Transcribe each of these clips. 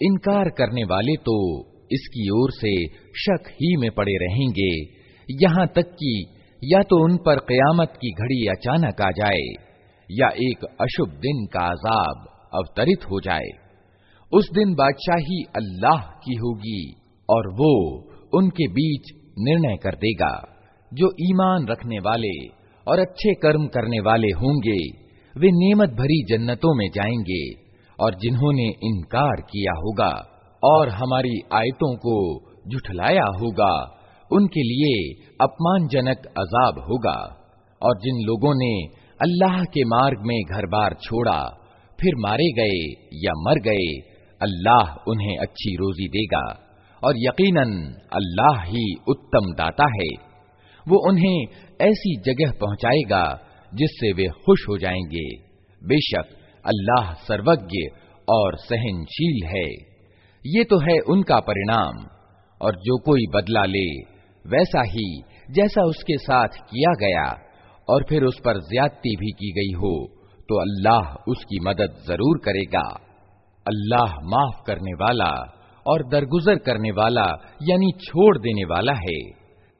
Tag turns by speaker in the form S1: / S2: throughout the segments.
S1: इनकार करने वाले तो इसकी ओर से शक ही में पड़े रहेंगे यहाँ तक कि या तो उन पर कयामत की घड़ी अचानक आ जाए, या एक अशुभ दिन का अजाब अवतरित हो जाए। उस दिन बादशाही अल्लाह की होगी और वो उनके बीच निर्णय कर देगा, जो ईमान रखने वाले और अच्छे कर्म करने वाले होंगे। वे नेमत भरी जन्नतों में जाएँगे और जिन्होंने इनकार किया होगा और हमारी आयतों को जुठलाया होगा उनके लिए अपमानजनक अजाब होगा। और जिन लोगों ने अल्लाह के मार्ग में घर बार छोड़ा, फिर मारे गए या मर गए, अल्लाह उन्हें अच्छी रोजी देगा। और यकीनन, अल्लाह ही उत्तम दाता है। वो उन्हें ऐसी जगह पहुंचाएगा, जिससे वे खुश हो जाएँगे। बेशक, अल्लाह सर्वज्ञ और सहनशील है। ये तो है उनका परिणाम। और जो कोई बदला ले वैसा ही जैसा उसके साथ किया गया और फिर उस पर ज्यादती भी की गई हो तो अल्लाह उसकी मदद जरूर करेगा अल्लाह माफ करने वाला और दरगुजर करने वाला यानी छोड़ देने वाला है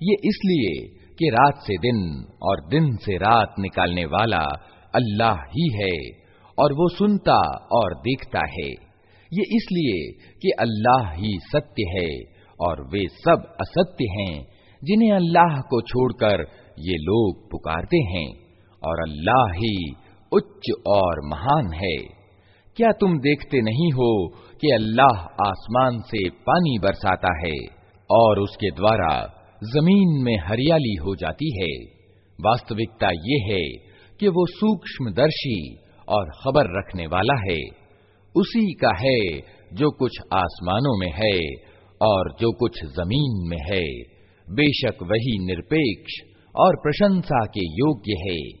S1: ये इसलिए कि रात से दिन और दिन से रात निकालने वाला अल्लाह ही है और वो सुनता और देखता है ये इसलिए कि अल्लाह ही सत्य है और वे सब असत्य हैं जिन्हें अल्लाह को छोड़कर ये लोग पुकारते हैं और अल्लाह ही उच्च और महान है। क्या तुम देखते नहीं हो कि अल्लाह आसमान से पानी बरसाता है और उसके द्वारा ज़मीन में हरियाली हो जाती है? वास्तविकता ये है कि वो सूक्ष्मदर्शी और खबर रखने वाला है। उसी का है जो कुछ आसमानों में है और जो कुछ ज़मीन में है। बेशक वही निरपेक्ष और प्रशंसा के योग्य है।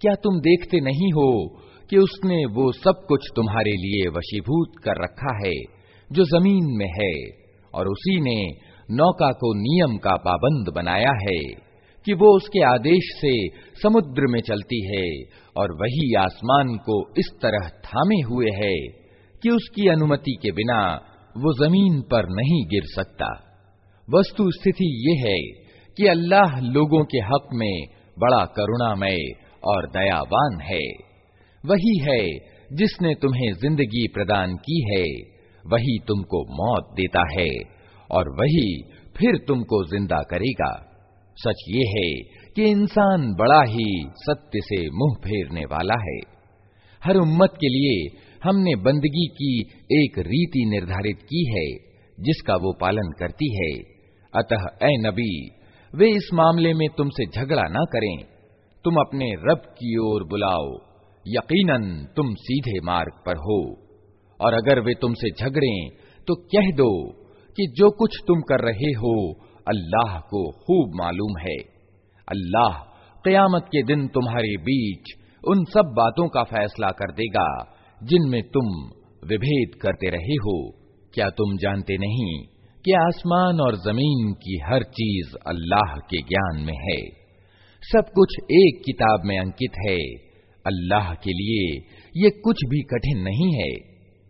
S1: क्या तुम देखते नहीं हो कि उसने वो सब कुछ तुम्हारे लिए वशीभूत कर रखा है जो जमीन में है और उसी ने नौका को नियम का पाबंद बनाया है कि वो उसके आदेश से समुद्र में चलती है और वही आसमान को इस तरह थामे हुए है कि उसकी अनुमति के बिना वो ज़मीन पर नहीं गिर सकता। वस्तु स्थिति ये है कि अल्लाह लोगों के हक में बड़ा करुणामय और दयावान है। वही है जिसने तुम्हें ज़िंदगी प्रदान की है, वही तुमको मौत देता है और वही फिर तुमको ज़िंदा करेगा। सच ये है कि इंसान बड़ा ही सत्य से मुँह फेरने वाला है। हर उम्मत के लिए हमने बंदगी की एक रीति निर्धारित की है, जिसका वो पालन करती है। अतः, ए नबी, वे इस मामले में तुमसे झगड़ा ना करें। तुम अपने रब की ओर बुलाओ। यकीनन तुम सीधे मार्ग पर हो। और अगर वे तुमसे झगड़ें तो कह दो कि जो कुछ तुम कर रहे हो अल्लाह को खूब मालूम है। अल्लाह कयामत के दिन तुम्हारे बीच उन सब बातों का फैसला कर देगा, जिनमें तुम विभेद करते रहे हो। क्या तुम जानते नहीं कि आसमान और ज़मीन की हर चीज़ अल्लाह के ज्ञान में है? सब कुछ एक किताब में अंकित है। अल्लाह के लिए ये कुछ भी कठिन नहीं है।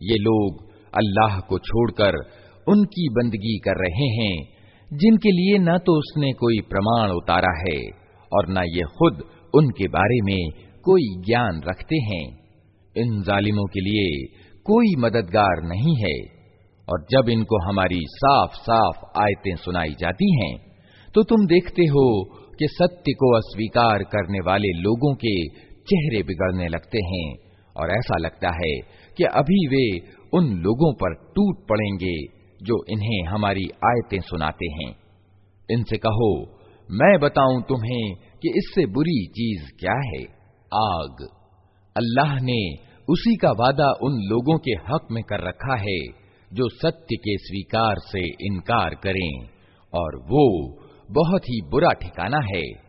S1: ये लोग अल्लाह को छोड़कर उनकी बंदगी कर रहे हैं जिनके लिए न तो उसने कोई प्रमाण उतारा है, और न ये खुद उनके बारे में कोई ज्ञान रखते हैं। इन जालिमों के लिए कोई मददगार नहीं है, और जब इनको हमारी साफ़ साफ़ आयतें सुनाई जाती हैं तो तुम देखते हो कि सत्य को अस्वीकार करने वाले लोगों के चेहरे बिगड़ने लगते हैं, और ऐसा लगता है कि अभी वे उन लोगों पर टूट पड़ेंगे। जो इन्हें हमारी आयतें सुनाते हैं। इनसे कहो, मैं बताऊँ तुम्हें कि इससे बुरी चीज़ क्या है? आग। अल्लाह ने उसी का वादा उन लोगों के हक में कर रखा है, जो सत्य के स्वीकार से इनकार करें, और वो बहुत ही बुरा ठिकाना है।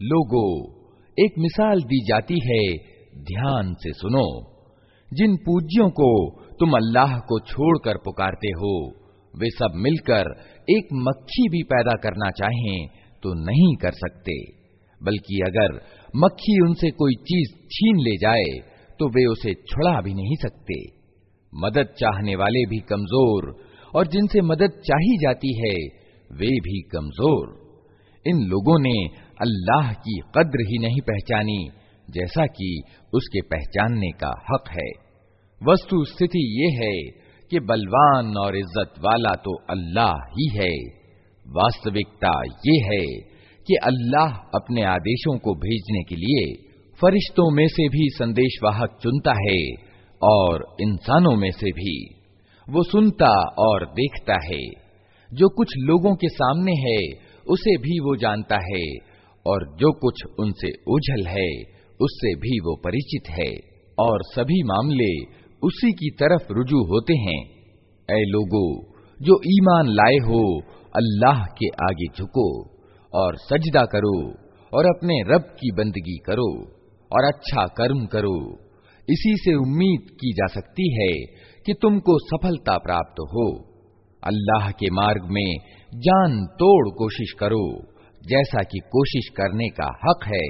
S1: लोगो एक मिसाल दी जाती है ध्यान से सुनो जिन पूज्यों को तुम अल्लाह को छोड़कर पुकारते हो वे सब मिलकर एक मक्खी भी पैदा करना चाहें तो नहीं कर सकते। बल्कि अगर मक्खी उनसे कोई चीज़ छीन ले जाए तो वे उसे छुड़ा भी नहीं सकते। मदद चाहने वाले भी कमज़ोर, और जिनसे मदद चाही जाती है, वे भी कमज़ोर। इन लोगों ने अल्लाह की कद्र ही नहीं पहचानी, जैसा कि उसके पहचानने का हक है। वस्तु स्थिति ये है कि बलवान और इज़्ज़त वाला तो अल्लाह ही है। वास्तविकता ये है कि अल्लाह अपने आदेशों को भेजने के लिए फरिश्तों में से भी संदेशवाहक चुनता है और इंसानों में से भी। वो सुनता और देखता है। जो कुछ लोगों के सामने है, उसे भी वो जानता है और जो कुछ उनसे ओझल है, उससे भी वो परिचित है और सभी मामले उसी की तरफ़ रुजू होते हैं। ऐ लोगो जो ईमान लाए हो, अल्लाह के आगे झुको और सजदा करो और अपने रब की बंदगी करो और अच्छा कर्म करो। इसी से उम्मीद की जा सकती है कि तुमको सफलता प्राप्त हो। अल्लाह के मार्ग में जान तोड़ कोशिश करो, जैसा कि कोशिश करने का हक है।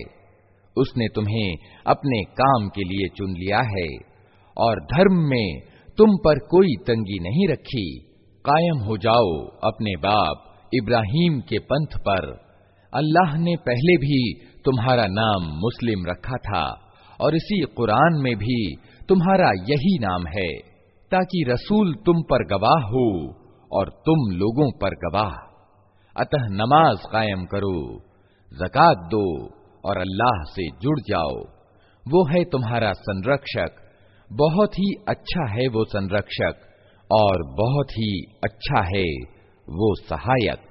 S1: उसने तुम्हें अपने काम के लिए चुन लिया है और धर्म में तुम पर कोई तंगी नहीं रखी। कायम हो जाओ अपने बाप इब्राहिम के पंथ पर। अल्लाह ने पहले भी तुम्हारा नाम मुस्लिम रखा था और इसी कुरान में भी तुम्हारा यही नाम है, ताकि रसूल तुम पर गवाह हो और तुम लोगों पर गवाह। अतः नमाज़ कायम करो, जक़ात दो और अल्लाह से जुड़ जाओ। वो है तुम्हारा संरक्षक, बहुत ही अच्छा है वो संरक्षक। और बहुत ही अच्छा है वो सहायक।